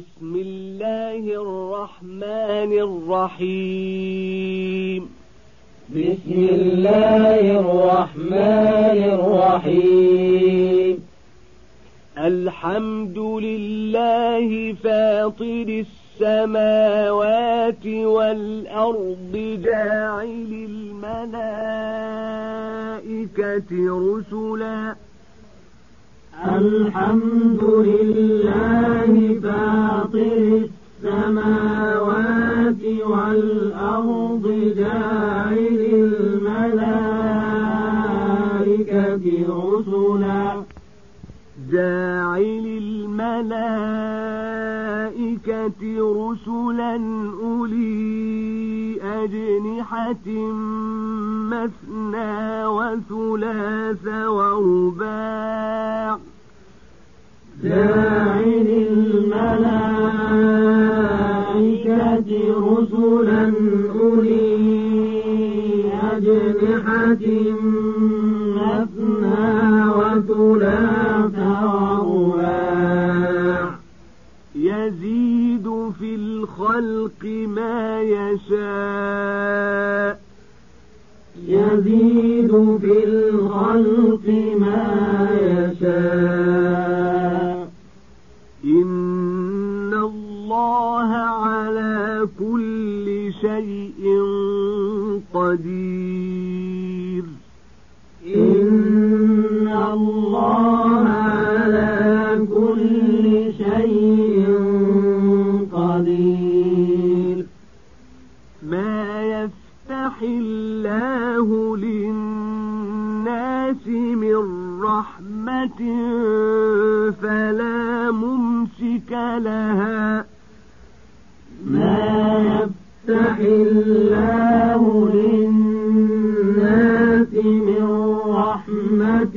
بسم الله الرحمن الرحيم. بسم الله الرحمن الرحيم. الحمد لله فاطر السماوات والأرض جاعل الملائكة رسلاً. الحمد لله فاطر السماوات والأرض جاعل الملائكة رسلا. جاعل الملائكة رسلا أولي أجنحة مثنى وثلاث ورباع جاعل الملائكة رسلا أولي أجنحة مثنى وثلاث ورباع يزيد في الخلق ما يشاء. يزيد في الخلق ما يشاء إن الله على كل شيء قدير. إن الله على كل شيء قدير. ما يفتح الله للناس من رحمة فلا ممسك لها. ما يفتح الله للناس من رحمة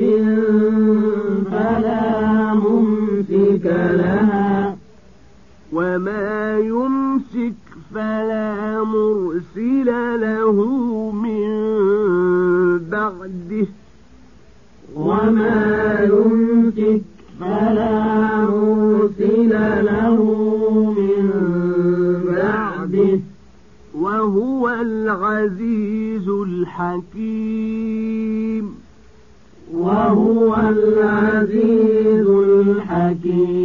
فلا ممسك لها وما يمسك فلا مرسل له من بعده وما يمسك فلا مرسل له وهو العزيز الحكيم. وهو العزيز الحكيم.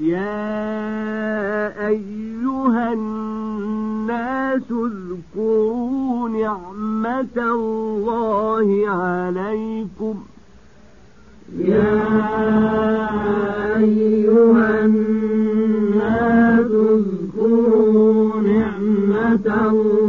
يا أيها الناس اذكروا نعمة الله عليكم. يا أيها الناس نعمة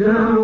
down.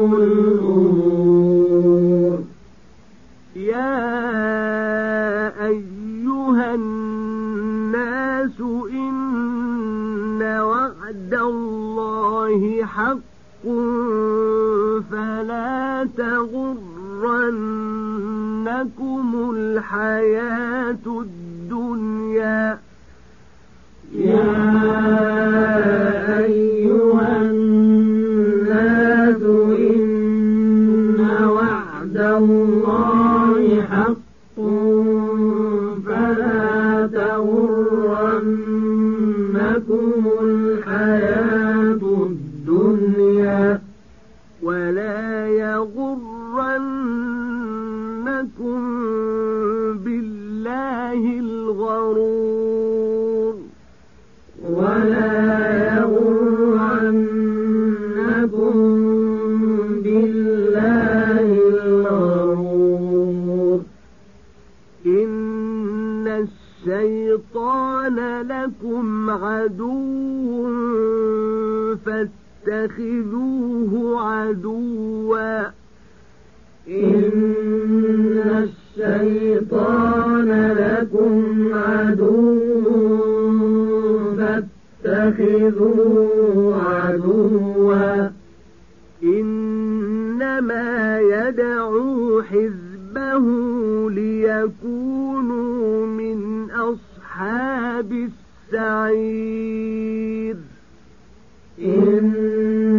إنما يدعو حزبه ليكونوا من أصحاب السعير. إنما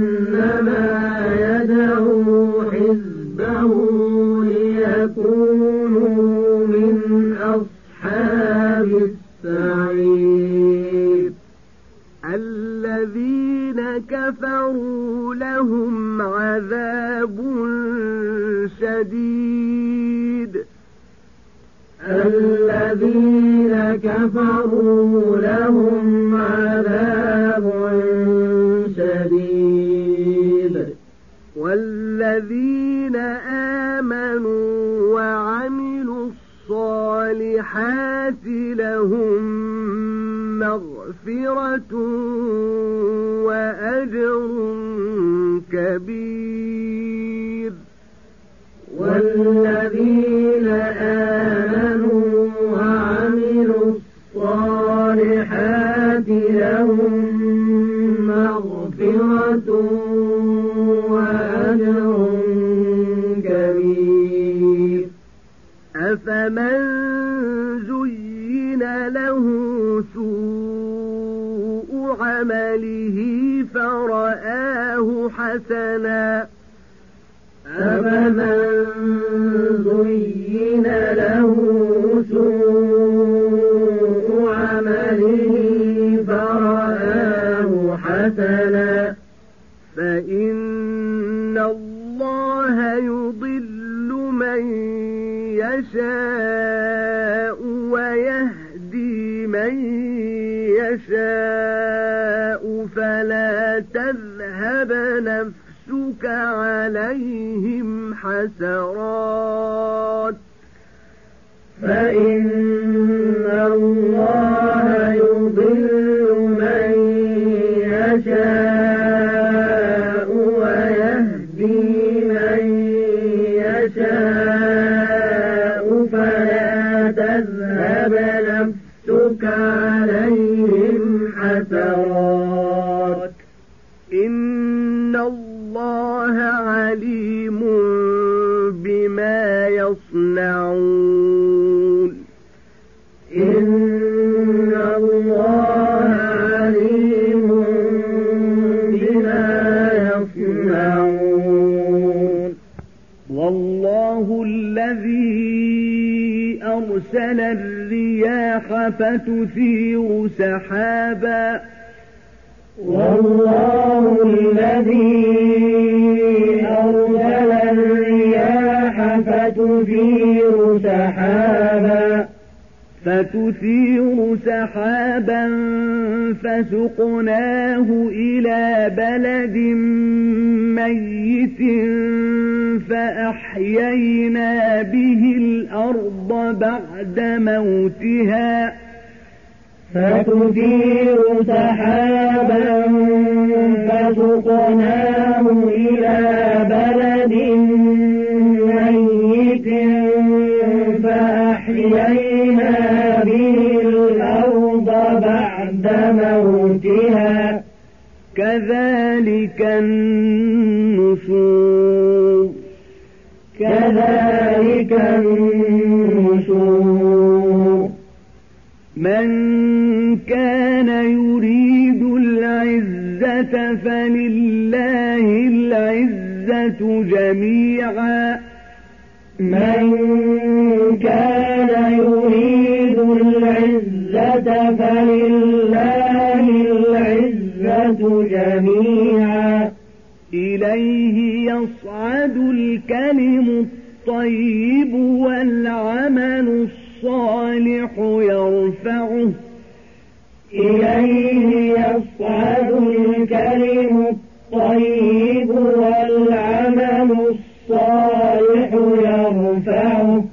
كفروا لهم عذاب شديد. الذين كفروا لهم عذاب شديد. والذين آمنوا وعملوا الصالحات لهم مغفرة وأجر كبير. والذين آمنوا وعملوا الصالحات لهم مغفرة وأجر كبير. أفمن له سوء عمله فرآه حسنا. أفمن زين له سوء عمله فرآه حسنا. فإن الله يضل من يشاء. من يشاء فلا تذهب نفسك عليهم حسرات. فإن الله أرسل الرياح فتثير سحابا. والله الذي فتثير سحابا فسقناه إلى بلد ميت فأحيينا به الأرض بعد موتها. فتثير سحابا فسقناه إلى بلد ميت فأحيينا كذلك النشور. كذلك النشور. من كان يريد العزة فلله العزة جميعا. من كان يريد العزة فلله جميعا. إليه يصعد الكلم الطيب والعمل الصالح يرفعه. إليه يصعد الكلم الطيب والعمل الصالح يرفعه.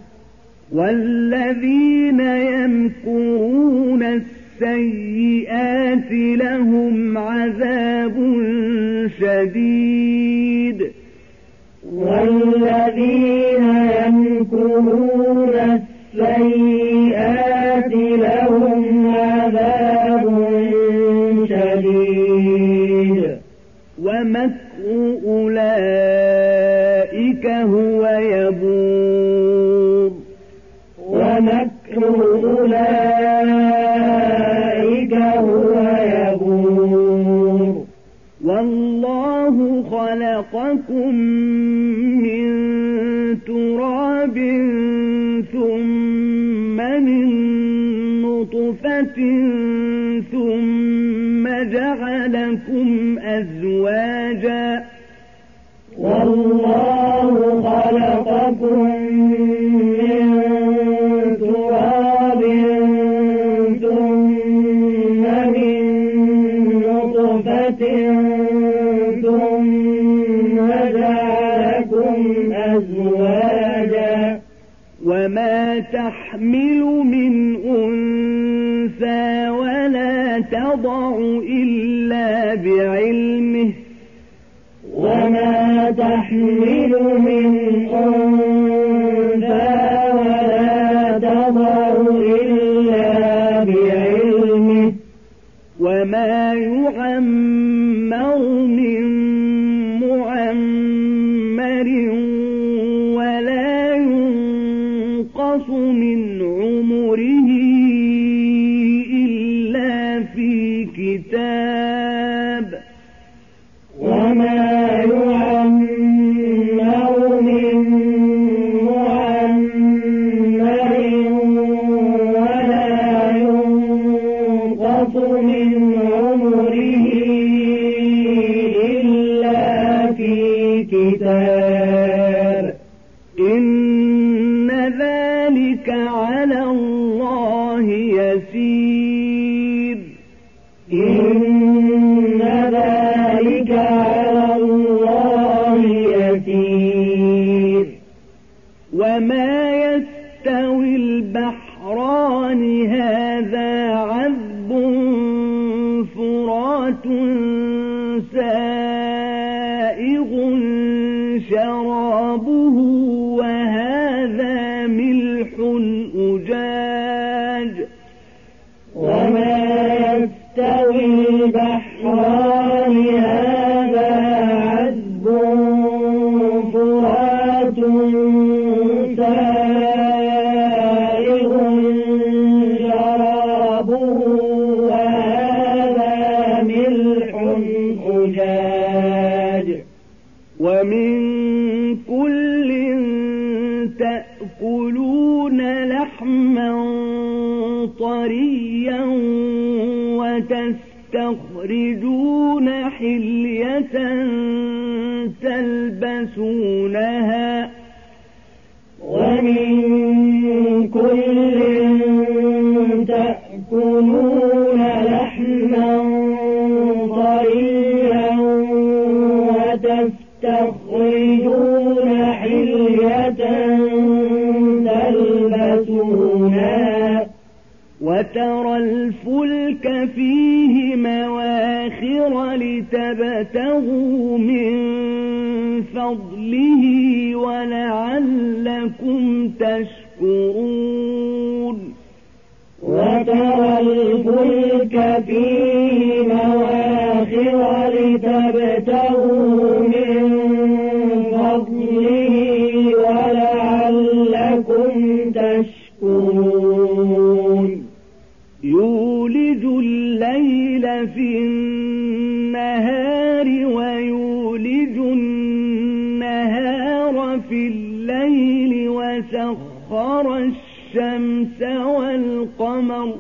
الشمس والقمر.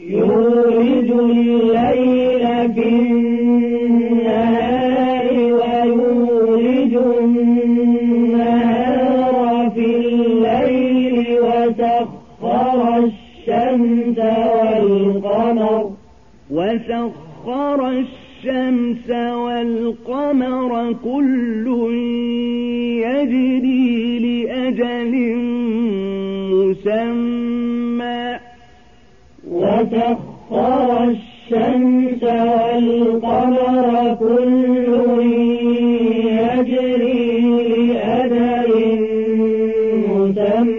يولد الليل في النهار ويولد النهار في الليل وسخر الشمس والقمر. وسخر الشمس والقمر كل يجري لأجل مسمى. وسخر الشمس والقمر كل يجري لأجل مسمى.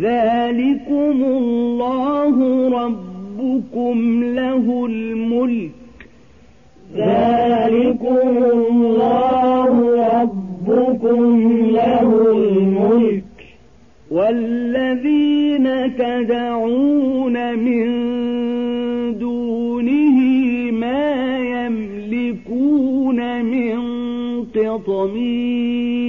ذلكم الله ربكم له الملك. ذلك والذين تدعون من دونه ما يملكون من قطمير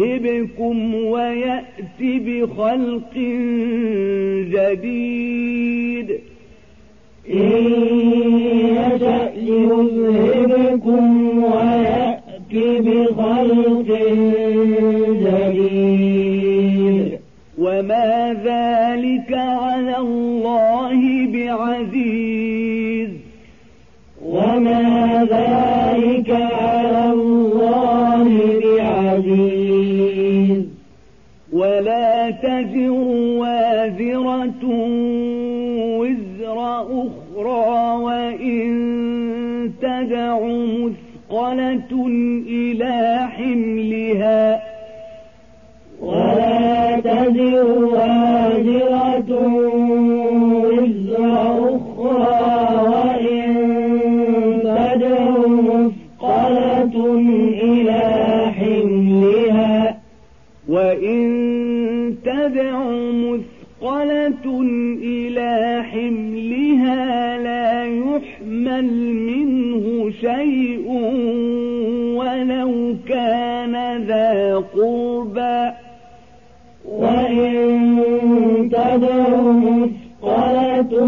يذهبكم ويأت بخلق جديد. إن وازر وازرة وزر أخرى وإن تدع مثقلة إلى حملها إلى حملها لا يحمل منه شيء ولو كان ذا قربى. وإن تدعو مثقلة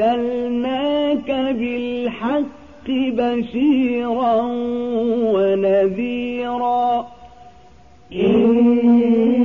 أرسلناك بالحق بشيرا ونذيرا. إن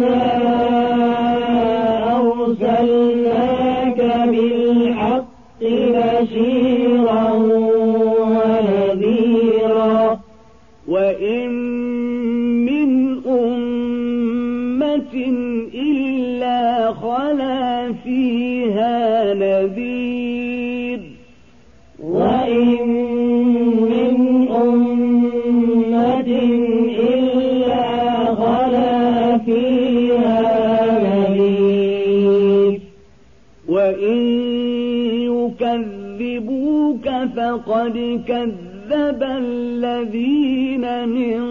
فقد كذب الذين من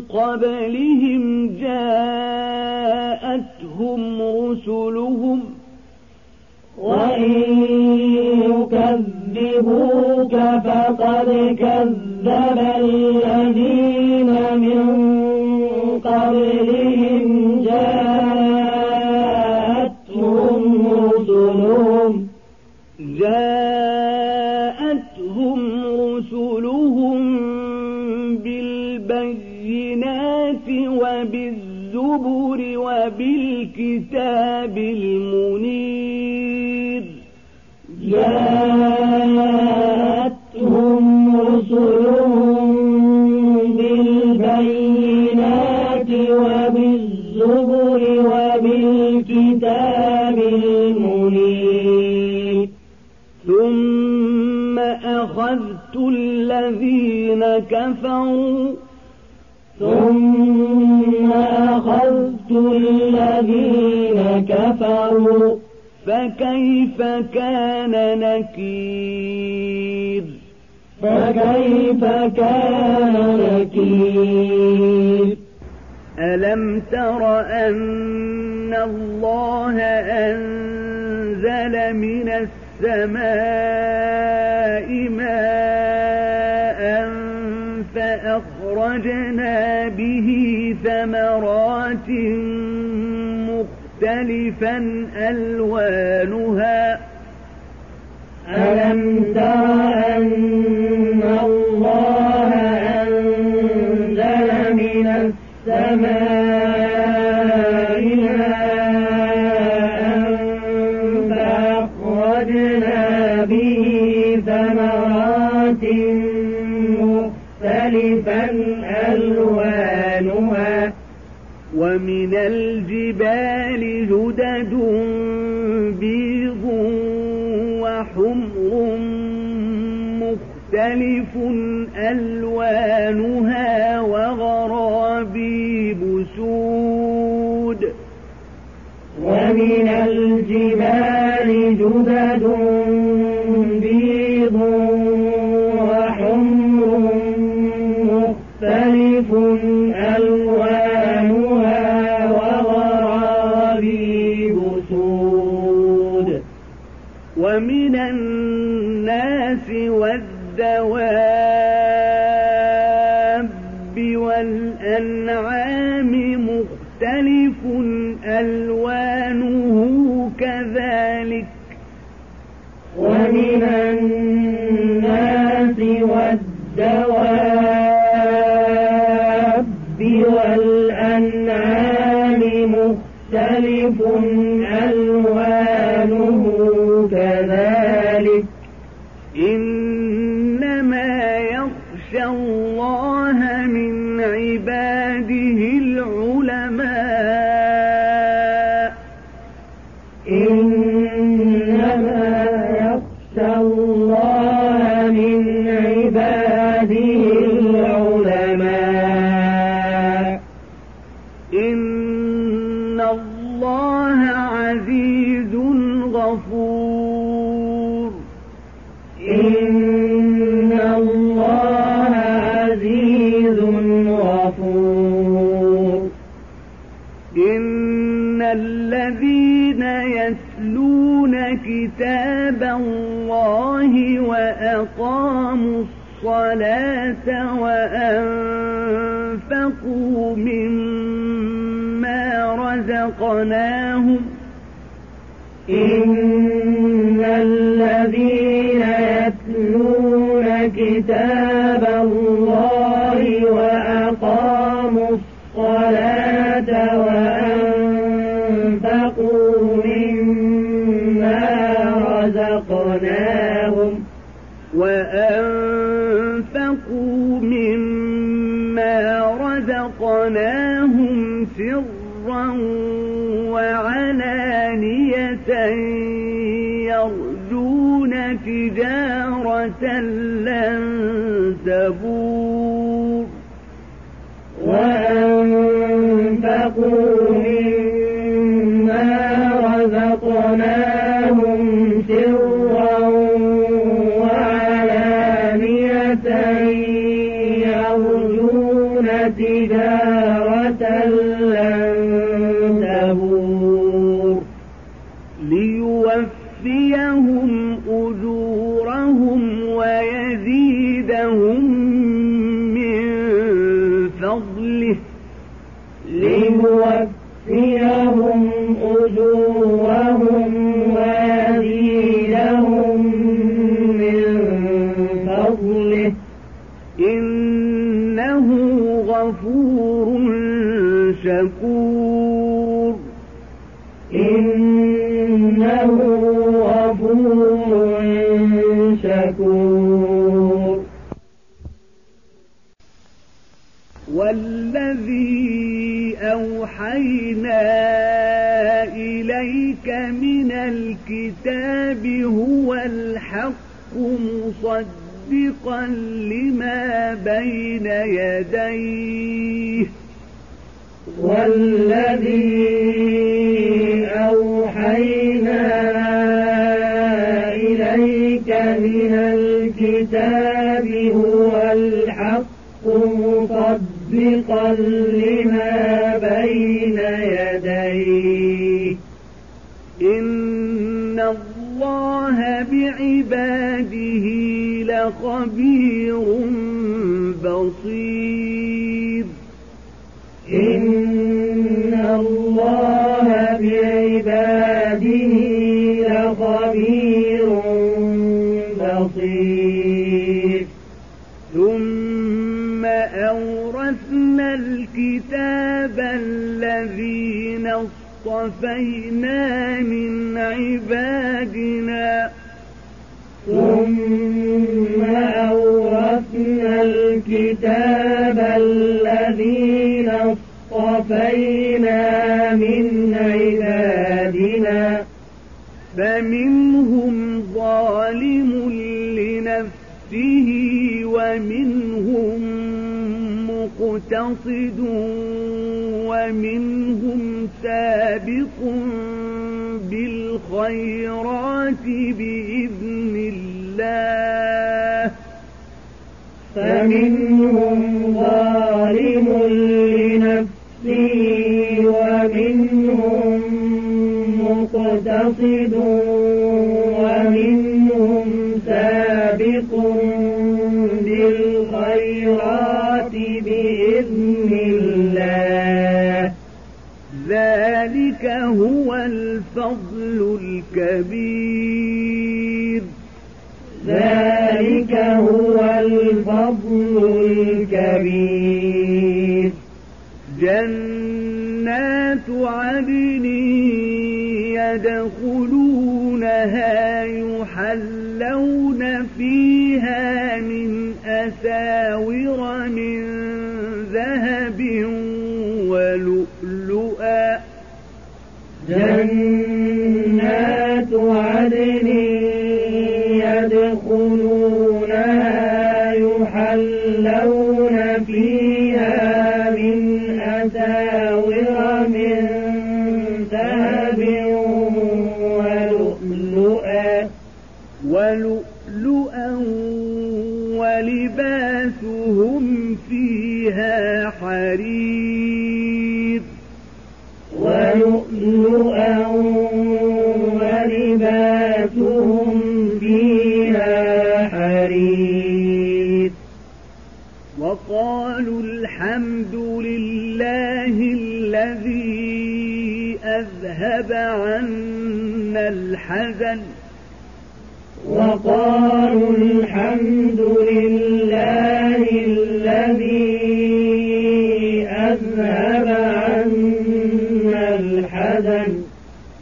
قبلهم جاءتهم رسلهم. وإن يكذبوك فقد كذب الذين من قبلهم الكتاب المبين سيفا ألوى حمر مختلف ألوانها وغرابي بسود ومن الجبال جبدون إن الذين يسلون كتاب الله وأقاموا الصلاة وأنفقوا مما رزقناهم سرا وعلانية يرجون تجارة لن تبور. وأنفقوا ثم أورثنا الكتاب الذين اصطفينا من عبادنا ثم أورثنا الكتاب الذين اصطفينا من عبادنا فمن مقتصد ومنهم سابق بالخيرات بإذن الله فمنهم ظالم لنفسه ومنهم مقتصد ذلك هو الفضل الكبير. ذلك هو الفضل الكبير. جنات عدن يدخلونها يحلون فيها من أساور من جنات وقالوا الحمد لله الذي أذهب عنا الحزن. وقالوا الحمد لله الذي أذهب عنا الحزن.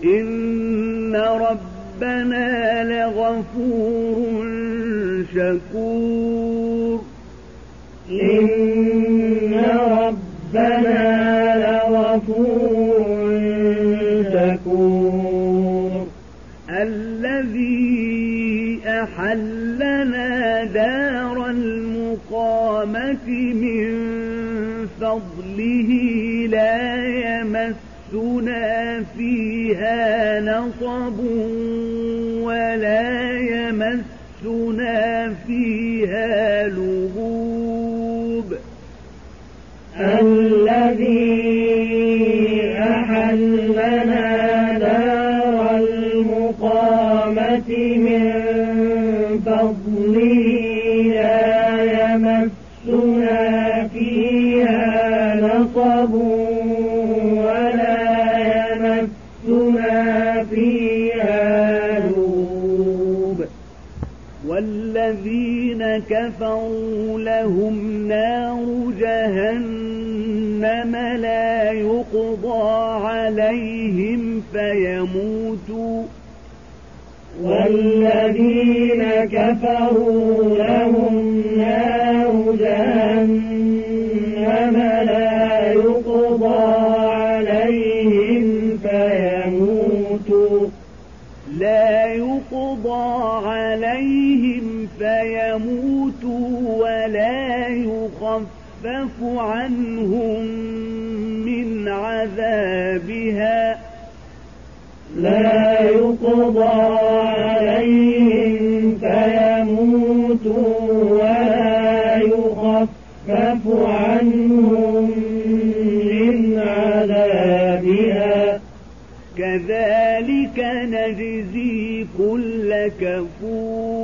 إن ربنا لغفور شكور. أحلنا دار المقامة من فضله لا يمسنا فيها نصب ولا يمسنا فيها لغوب. الذي كفروا لهم نار جهنم لا يقضى عليهم فيموتوا. والذين كفروا لهم نار جهنم لا يقضى عليهم فيموتوا. لا يقضى عليهم فيموتوا. ولا يخفف عنهم من عذابها. لا يقضى عليهم فيموتوا ولا يخفف عنهم من عذابها. كذلك نجزي كل كفور.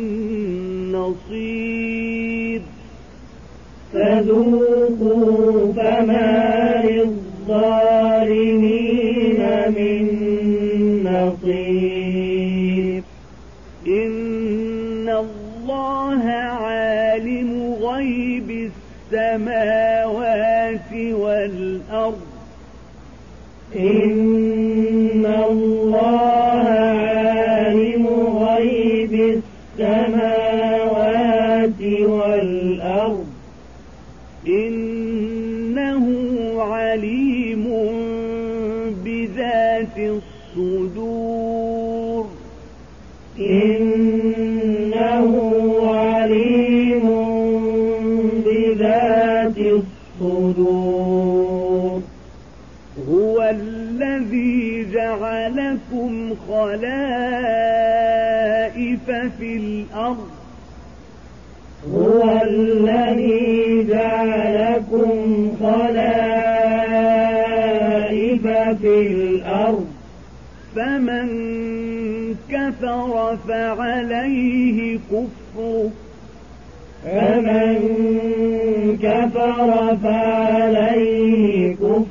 نصير. فذوقوا فما للظالمين من نصير. إن الله عالم غيب السماوات خلائف في الأرض. هو الذي جعلكم خلائف في الأرض. فمن كفر فعليه كفره. فمن كفر فعليه كفره.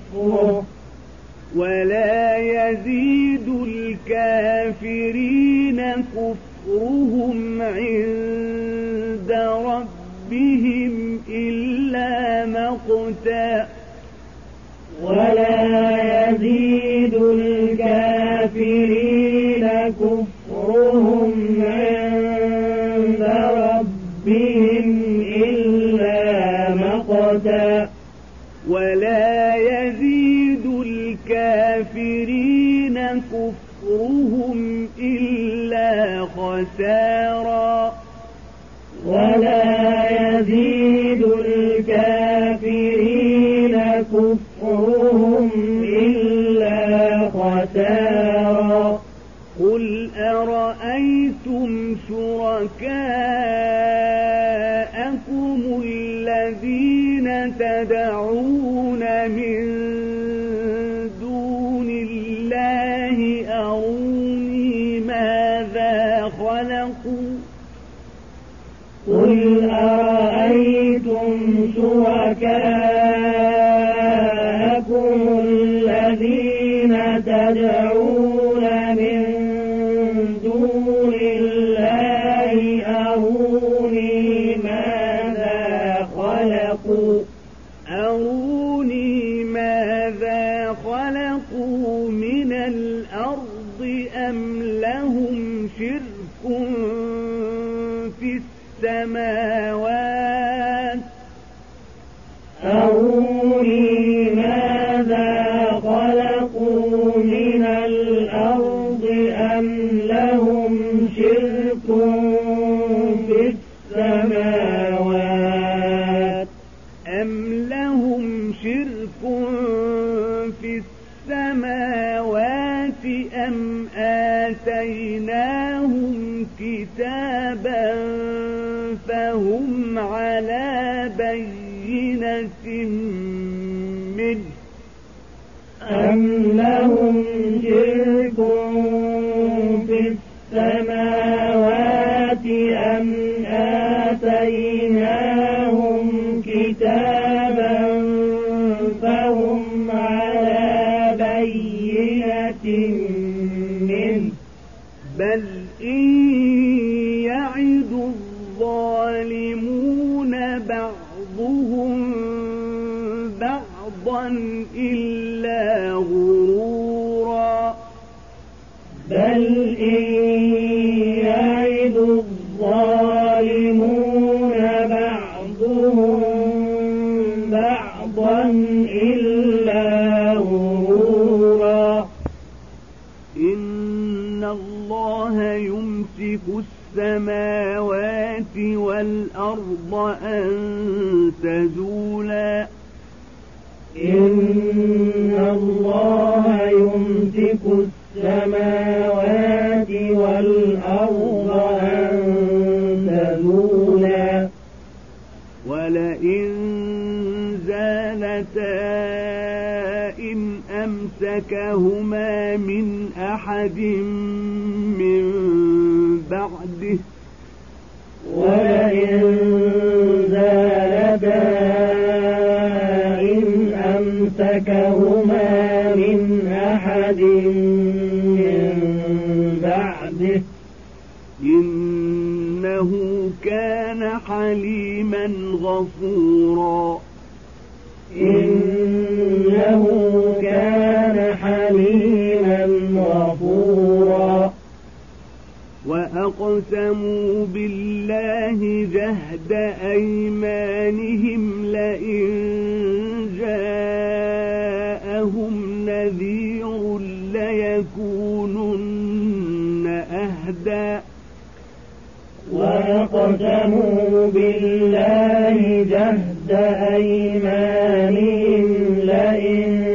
كفرهم إلا خسارا ولا يزيد الكافرين كفرهم إلا خسارا قل أرأيتم شركاءكم الذين تدعون من شركاءكم الذين تدعون من دون الله أروني ماذا خلقوا؟ أروني ماذا خلقوا من الأرض أم لهم شرك في السماوات الله يمسك السماوات والأرض أن تزولا. إن الله يمسك السماوات أمسكهما من أحد من بعده ولئن زالتا إن أمسكهما من أحد من بعده إنه كان حليما غفورا إنه وأقسموا بالله جهد أيمانهم لئن جاءهم نذير ليكونن أهدى. وأقسموا بالله جهد أيمانهم لئن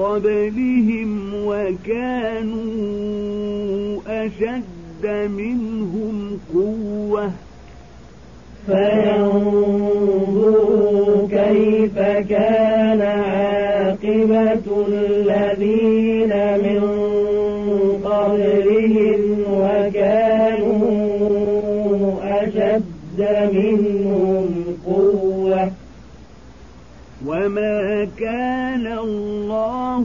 قبلهم وكانوا أشد منهم قوة. فينظروا كيف كان عاقبة الذين من قبلهم وكانوا أشد منهم قوة. وما كان الله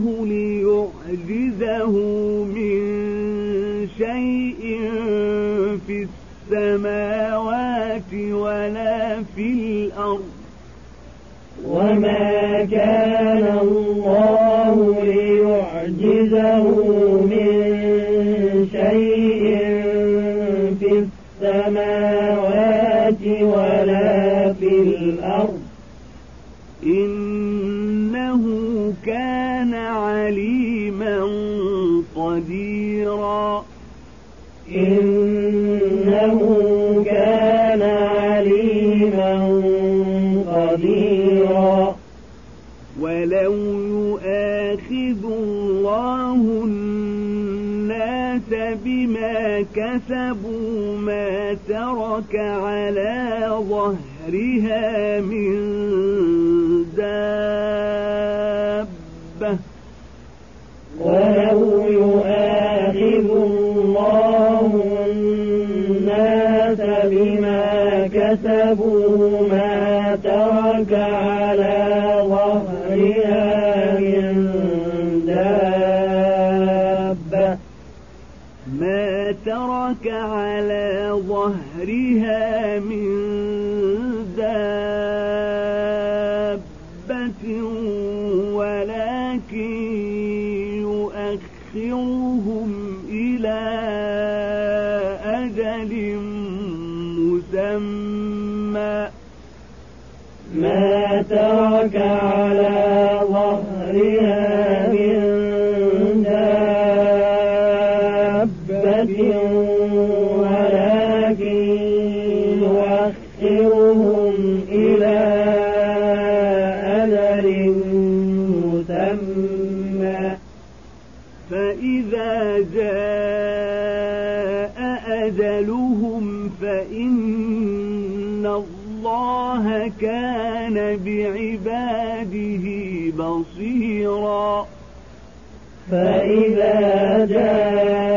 ليعجزه يعجزه من شيء في السماوات ولا في الأرض. وما كان الله ليعجزه قديرا. إنه كان عليما قديرا. ولو يؤاخذ الله الناس بما كسبوا ما ترك على ظهرها من دابة. ترك على ظهرها من دابة. ما ترك على ظهرها من دابة ولكن يؤخرهم كان بعباده بصيرا. فإذا جاء